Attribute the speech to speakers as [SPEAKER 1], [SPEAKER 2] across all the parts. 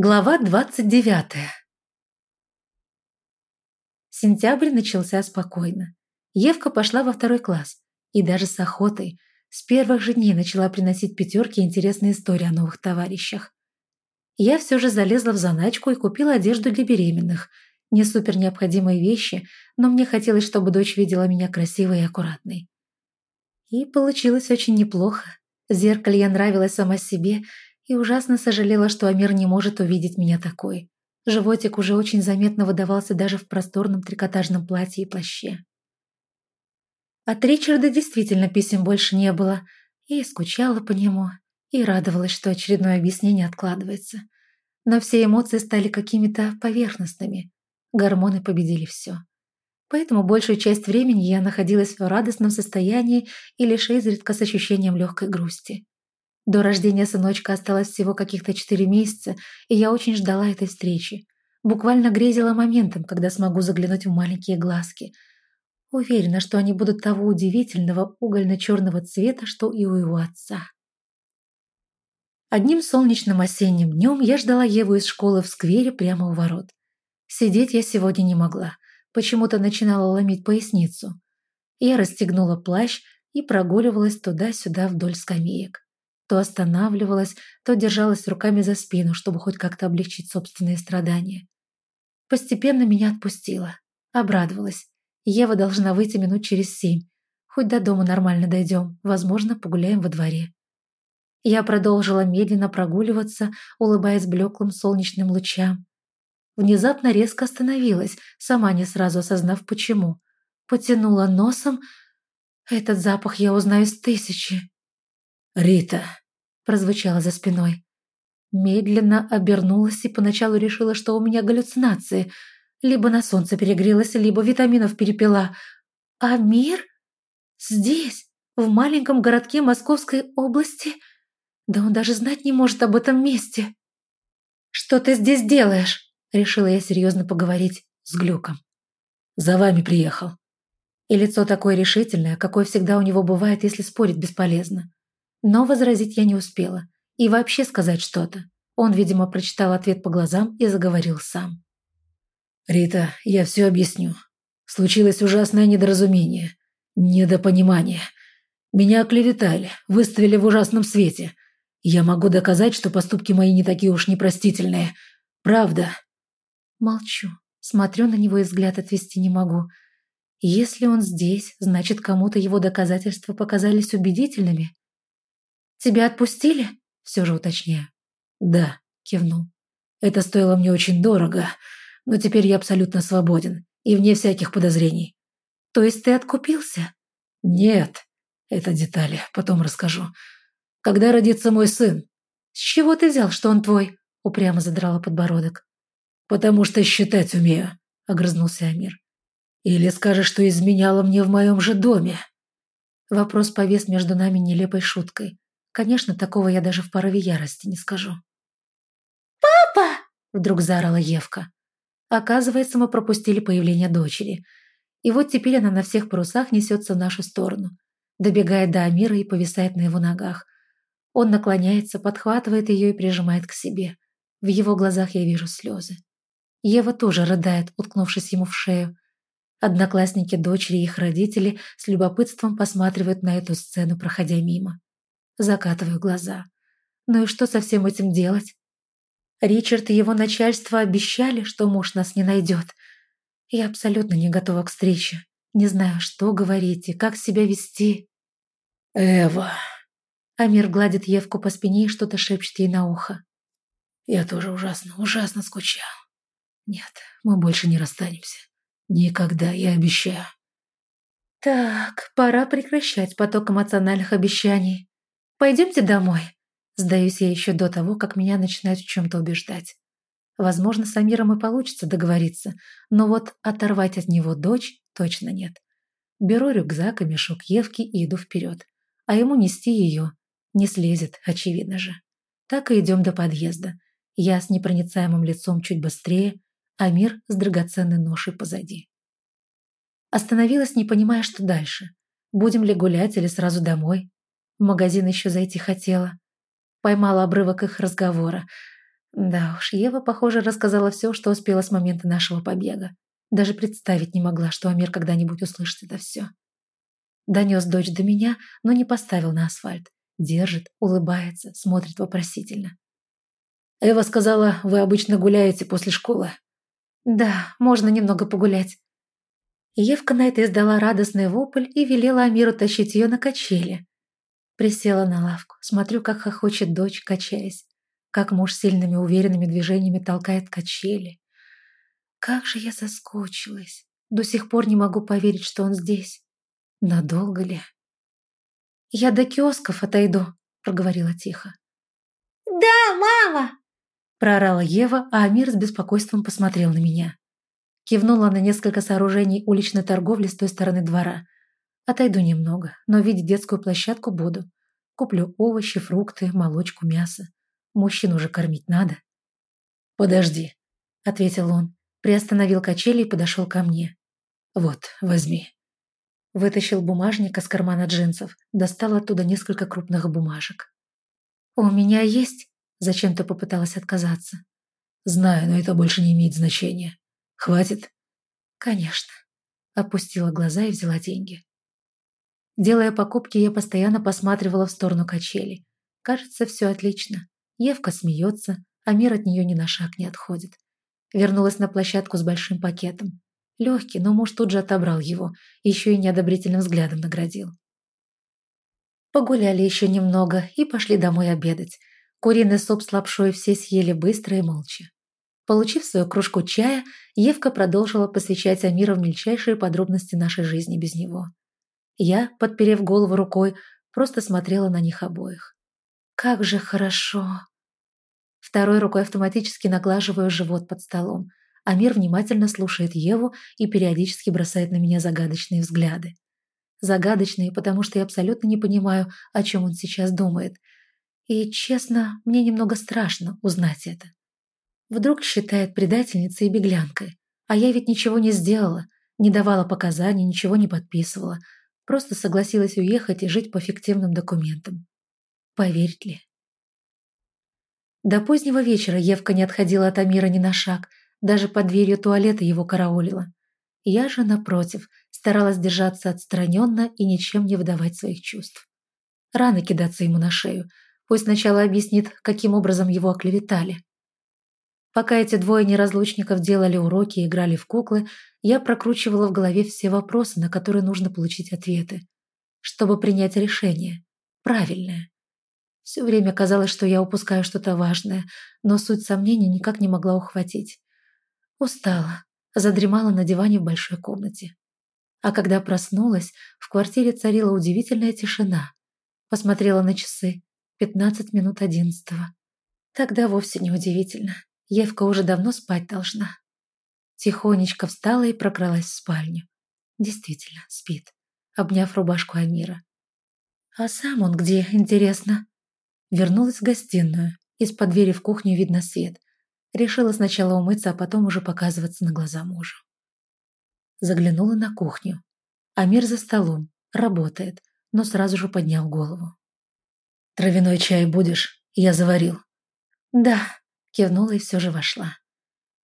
[SPEAKER 1] Глава двадцать девятая Сентябрь начался спокойно. Евка пошла во второй класс. И даже с охотой. С первых же дней начала приносить пятерки интересные истории о новых товарищах. Я все же залезла в заначку и купила одежду для беременных. Не супер необходимые вещи, но мне хотелось, чтобы дочь видела меня красивой и аккуратной. И получилось очень неплохо. В зеркале я нравилась сама себе – и ужасно сожалела, что Амир не может увидеть меня такой. Животик уже очень заметно выдавался даже в просторном трикотажном платье и плаще. От Ричарда действительно писем больше не было, и скучала по нему, и радовалась, что очередное объяснение откладывается. Но все эмоции стали какими-то поверхностными. Гормоны победили все. Поэтому большую часть времени я находилась в радостном состоянии и лишь изредка с ощущением легкой грусти. До рождения сыночка осталось всего каких-то четыре месяца, и я очень ждала этой встречи. Буквально грезила моментом, когда смогу заглянуть в маленькие глазки. Уверена, что они будут того удивительного угольно-черного цвета, что и у его отца. Одним солнечным осенним днем я ждала Еву из школы в сквере прямо у ворот. Сидеть я сегодня не могла, почему-то начинала ломить поясницу. Я расстегнула плащ и прогуливалась туда-сюда вдоль скамеек. То останавливалась, то держалась руками за спину, чтобы хоть как-то облегчить собственные страдания. Постепенно меня отпустила. Обрадовалась. Ева должна выйти минут через семь. Хоть до дома нормально дойдем, возможно, погуляем во дворе. Я продолжила медленно прогуливаться, улыбаясь блеклым солнечным лучам. Внезапно резко остановилась, сама не сразу осознав почему. Потянула носом. Этот запах я узнаю с тысячи.
[SPEAKER 2] «Рита!»
[SPEAKER 1] – прозвучало за спиной. Медленно обернулась и поначалу решила, что у меня галлюцинации. Либо на солнце перегрелась, либо витаминов перепила. А мир? Здесь, в маленьком городке Московской области? Да он даже знать не может об этом месте. «Что ты здесь делаешь?» – решила я серьезно поговорить с Глюком.
[SPEAKER 2] «За вами приехал».
[SPEAKER 1] И лицо такое решительное, какое всегда у него бывает, если спорить бесполезно. Но возразить я не успела. И вообще сказать что-то. Он, видимо, прочитал ответ по глазам и заговорил сам.
[SPEAKER 2] «Рита, я все объясню. Случилось ужасное недоразумение. Недопонимание. Меня оклеветали, выставили в ужасном свете. Я могу доказать, что поступки мои не такие уж непростительные. Правда».
[SPEAKER 1] Молчу. Смотрю на него и взгляд отвести не могу. Если он здесь, значит, кому-то его доказательства показались убедительными. «Тебя отпустили?» – все же уточняю.
[SPEAKER 2] «Да», – кивнул. «Это стоило мне очень дорого, но теперь я абсолютно свободен и вне всяких подозрений».
[SPEAKER 1] «То есть ты откупился?»
[SPEAKER 2] «Нет, это детали, потом расскажу. Когда родится мой сын?»
[SPEAKER 1] «С чего ты взял, что он твой?» – упрямо задрала подбородок.
[SPEAKER 2] «Потому что считать умею», – огрызнулся Амир. «Или скажешь, что изменяла мне в моем же доме?»
[SPEAKER 1] Вопрос повес между нами нелепой шуткой. Конечно, такого я даже в порыве ярости не скажу.
[SPEAKER 3] «Папа!»
[SPEAKER 1] – вдруг заорала Евка. Оказывается, мы пропустили появление дочери. И вот теперь она на всех парусах несется в нашу сторону. Добегает до Амира и повисает на его ногах. Он наклоняется, подхватывает ее и прижимает к себе. В его глазах я вижу слезы. Ева тоже рыдает, уткнувшись ему в шею. Одноклассники дочери и их родители с любопытством посматривают на эту сцену, проходя мимо. Закатываю глаза. Ну и что со всем этим делать? Ричард и его начальство обещали, что муж нас не найдет. Я абсолютно не готова к встрече. Не знаю, что говорить и как себя вести.
[SPEAKER 2] «Эва!»
[SPEAKER 1] Амир гладит Евку по спине и что-то шепчет ей на ухо.
[SPEAKER 2] «Я тоже ужасно, ужасно скучал. Нет, мы больше не расстанемся. Никогда, я обещаю».
[SPEAKER 1] «Так, пора прекращать поток эмоциональных обещаний. «Пойдемте домой». Сдаюсь я еще до того, как меня начинают в чем-то убеждать. Возможно, с Амиром и получится договориться, но вот оторвать от него дочь точно нет. Беру рюкзак и мешок Евки и иду вперед. А ему нести ее не слезет, очевидно же. Так и идем до подъезда. Я с непроницаемым лицом чуть быстрее, а мир с драгоценной ношей позади. Остановилась, не понимая, что дальше. Будем ли гулять или сразу домой? В магазин еще зайти хотела. Поймала обрывок их разговора. Да уж, Ева, похоже, рассказала все, что успела с момента нашего побега. Даже представить не могла, что Амир когда-нибудь услышит это все. Донес дочь до меня, но не поставил на асфальт. Держит, улыбается, смотрит вопросительно.
[SPEAKER 2] «Эва сказала, вы обычно гуляете после школы».
[SPEAKER 1] «Да, можно немного погулять». Евка на это издала радостный вопль и велела Амиру тащить ее на качели. Присела на лавку, смотрю, как хохочет дочь, качаясь, как муж сильными уверенными движениями толкает качели. Как же я соскучилась. До сих пор не могу поверить, что он здесь. Надолго ли? «Я до киосков отойду», — проговорила тихо.
[SPEAKER 3] «Да, мама!»
[SPEAKER 1] — проорала Ева, а Амир с беспокойством посмотрел на меня. Кивнула на несколько сооружений уличной торговли с той стороны двора. Отойду немного, но видеть детскую площадку буду. Куплю овощи, фрукты, молочку, мясо. Мужчин уже кормить надо.
[SPEAKER 2] «Подожди», — ответил он,
[SPEAKER 1] приостановил качели и подошел ко мне.
[SPEAKER 2] «Вот, возьми».
[SPEAKER 1] Вытащил бумажник из кармана джинсов, достал оттуда несколько крупных бумажек. «У меня есть?» Зачем-то попыталась отказаться.
[SPEAKER 2] «Знаю, но это больше не имеет значения. Хватит?»
[SPEAKER 1] «Конечно». Опустила глаза и взяла деньги. Делая покупки, я постоянно посматривала в сторону качели. Кажется, все отлично. Евка смеется, а мир от нее ни на шаг не отходит. Вернулась на площадку с большим пакетом. Легкий, но муж тут же отобрал его, еще и неодобрительным взглядом наградил. Погуляли еще немного и пошли домой обедать. Куриный суп с лапшой все съели быстро и молча. Получив свою кружку чая, Евка продолжила посвящать Амира в мельчайшие подробности нашей жизни без него. Я, подперев голову рукой, просто смотрела на них обоих. «Как же хорошо!» Второй рукой автоматически наглаживаю живот под столом. Амир внимательно слушает Еву и периодически бросает на меня загадочные взгляды. Загадочные, потому что я абсолютно не понимаю, о чем он сейчас думает. И, честно, мне немного страшно узнать это. Вдруг считает предательницей и беглянкой. А я ведь ничего не сделала, не давала показаний, ничего не подписывала. Просто согласилась уехать и жить по фиктивным документам. Поверить ли? До позднего вечера Евка не отходила от Амира ни на шаг, даже под дверью туалета его караулила. Я же, напротив, старалась держаться отстраненно и ничем не выдавать своих чувств. Рано кидаться ему на шею. Пусть сначала объяснит, каким образом его оклеветали. Пока эти двое неразлучников делали уроки и играли в куклы, я прокручивала в голове все вопросы, на которые нужно получить ответы, чтобы принять решение. Правильное. Все время казалось, что я упускаю что-то важное, но суть сомнений никак не могла ухватить. Устала, задремала на диване в большой комнате. А когда проснулась, в квартире царила удивительная тишина. Посмотрела на часы. Пятнадцать минут одиннадцатого. Тогда вовсе не удивительно. Евка уже давно спать должна. Тихонечко встала и прокралась в спальню. Действительно, спит, обняв рубашку Амира. А сам он где, интересно? Вернулась в гостиную. Из-под двери в кухню видно свет. Решила сначала умыться, а потом уже показываться на глаза мужу. Заглянула на кухню. Амир за столом. Работает, но сразу же поднял голову.
[SPEAKER 2] «Травяной чай будешь? Я заварил».
[SPEAKER 1] «Да», — кивнула и все же вошла.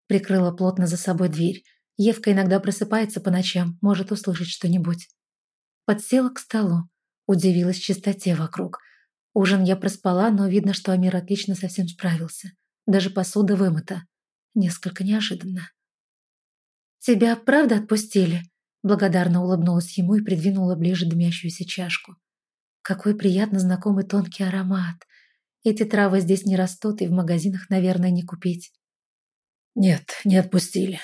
[SPEAKER 1] Прикрыла плотно за собой дверь. Евка иногда просыпается по ночам, может услышать что-нибудь. Подсела к столу. Удивилась чистоте вокруг — Ужин я проспала, но видно, что Амир отлично совсем справился. Даже посуда вымыта. Несколько неожиданно. «Тебя правда отпустили?» Благодарно улыбнулась ему и придвинула ближе дымящуюся чашку. Какой приятно знакомый тонкий аромат. Эти травы здесь не растут и в магазинах, наверное, не купить.
[SPEAKER 2] Нет, не отпустили.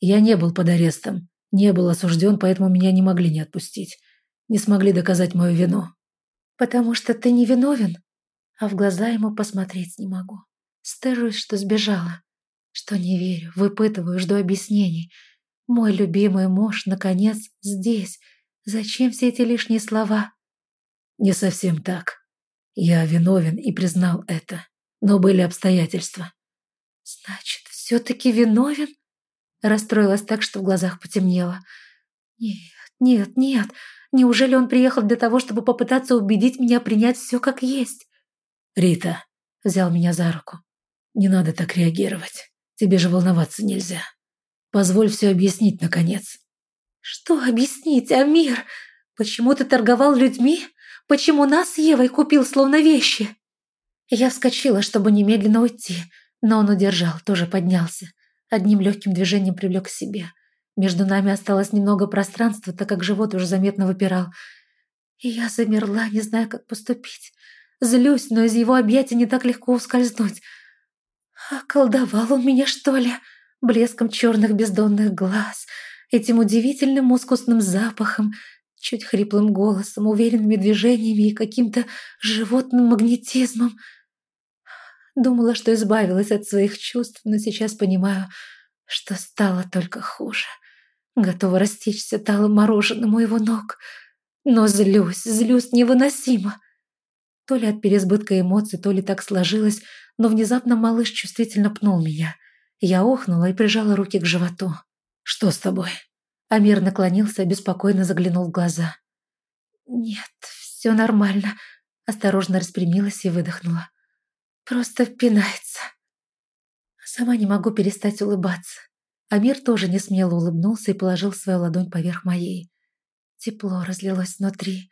[SPEAKER 2] Я не был под арестом. Не был осужден, поэтому меня не могли не отпустить. Не смогли доказать мою вину.
[SPEAKER 1] «Потому что ты не виновен?» А в глаза ему посмотреть не могу. Стыжусь, что сбежала. Что не верю, выпытываю, жду объяснений. Мой любимый муж, наконец, здесь. Зачем все эти лишние слова?
[SPEAKER 2] Не совсем так. Я виновен и признал это. Но были обстоятельства.
[SPEAKER 1] Значит, все-таки виновен? Расстроилась так, что в глазах потемнело. Нет, нет, нет. Неужели он приехал для того, чтобы попытаться убедить меня принять все как есть?
[SPEAKER 2] «Рита», —
[SPEAKER 1] взял меня за руку.
[SPEAKER 2] Не надо так реагировать. Тебе же волноваться нельзя. Позволь все объяснить, наконец».
[SPEAKER 1] «Что объяснить, Амир? Почему ты торговал людьми? Почему нас с Евой купил словно вещи?» Я вскочила, чтобы немедленно уйти, но он удержал, тоже поднялся. Одним легким движением привлек к себе. Между нами осталось немного пространства, так как живот уже заметно выпирал. И я замерла, не зная, как поступить. Злюсь, но из его объятий не так легко ускользнуть. А колдовал он меня, что ли? Блеском черных бездонных глаз, этим удивительным мускусным запахом, чуть хриплым голосом, уверенными движениями и каким-то животным магнетизмом. Думала, что избавилась от своих чувств, но сейчас понимаю, что стало только хуже. Готова растечься талым мороженым у его ног. Но злюсь, злюсь невыносимо. То ли от переизбытка эмоций, то ли так сложилось, но внезапно малыш чувствительно пнул меня. Я охнула и прижала руки к животу.
[SPEAKER 2] «Что с тобой?»
[SPEAKER 1] Амир наклонился и беспокойно заглянул в глаза. «Нет, все нормально», — осторожно распрямилась и выдохнула. «Просто пинается». Сама не могу перестать улыбаться. Амир тоже не смело улыбнулся и положил свою ладонь поверх моей. Тепло разлилось внутри.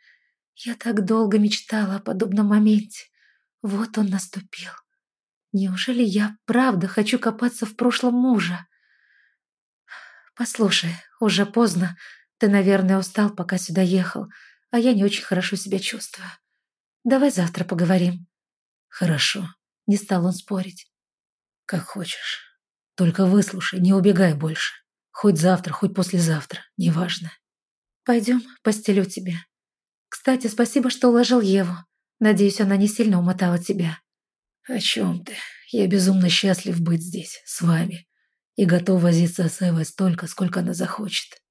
[SPEAKER 1] Я так долго мечтала о подобном моменте. Вот он наступил. Неужели я правда хочу копаться в прошлом мужа? Послушай, уже поздно. Ты, наверное, устал, пока сюда ехал, а я не очень хорошо себя чувствую. Давай завтра поговорим.
[SPEAKER 2] Хорошо.
[SPEAKER 1] Не стал он спорить.
[SPEAKER 2] Как хочешь. Только выслушай, не убегай больше. Хоть завтра, хоть послезавтра, неважно.
[SPEAKER 1] Пойдем, постелю тебя. Кстати, спасибо, что уложил Еву. Надеюсь, она не сильно умотала тебя.
[SPEAKER 2] О чем ты? Я безумно счастлив быть здесь, с вами. И готов возиться с Эвой столько, сколько она захочет.